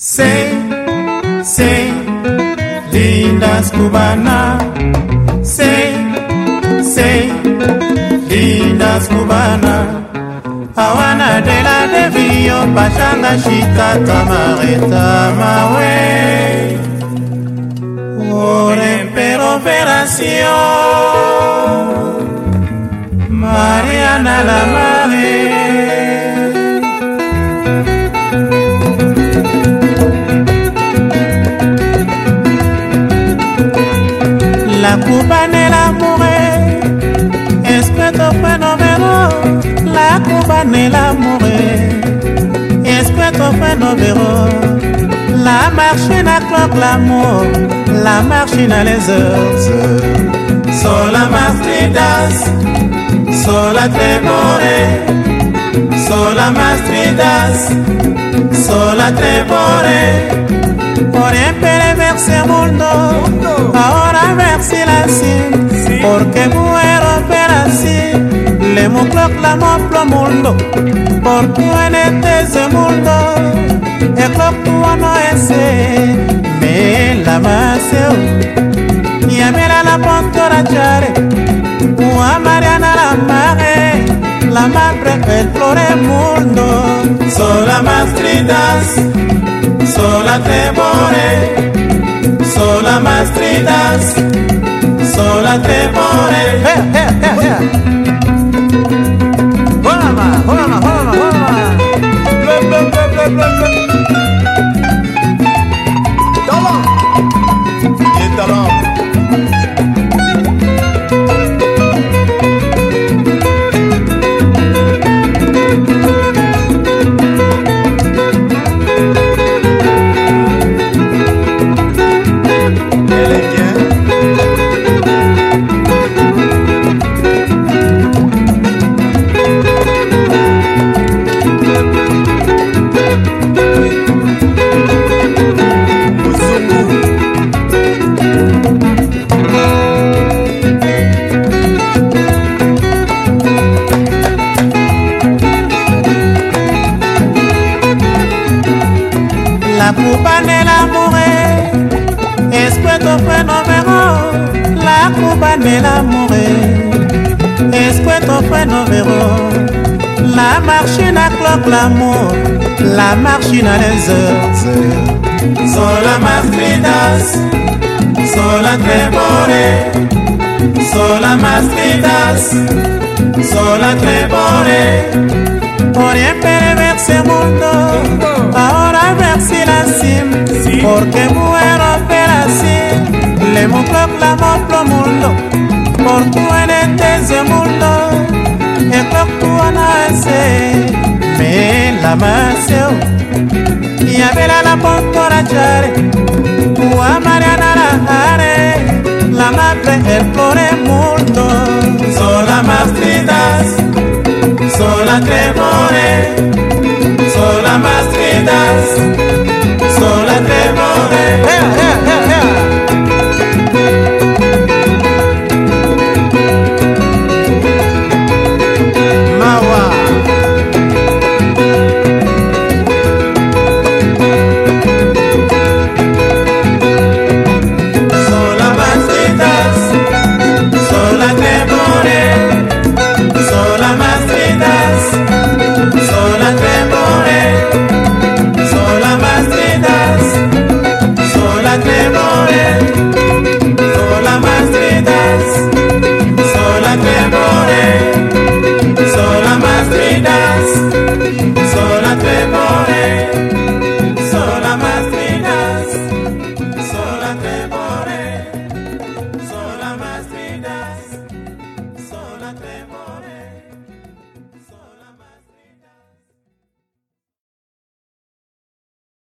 Sing, sing, lindas Scubana. Sing, sing, lindas Scubana. Awana de la devio, Bashanga Shita Tamareta Mawe. Oren per operación, Mariana Lama. La cubana el amor Espeto fenomeno La cubana el amor Espeto fenomeno La machine à clock l'amour? La machine à les heures. Sola mastridas Sola tremore Sola mastridas Sola tremore por empere verse mundo, la sin, porque muero per así, le mucloc la moplo mundo, por tu en este mundo, e cloc tu no ese, me la maseo, y a mera la pontora chare, u a Mariana la mare, la madre el flore mundo, sola mastritas, sola tremore, sola mastritas, la temporé. Hey, hey. La cubana el amor Escueto fenomeno La machine à clock l'amour La machine à les heures. Sola mastridas Sola tremore Sola mastridas Sola tremore por empere verse mundo, ahora verse la sim, porque muero per así, le mucloc tamasio yabelala pompora chare uamariana la hare la madre el por mundo.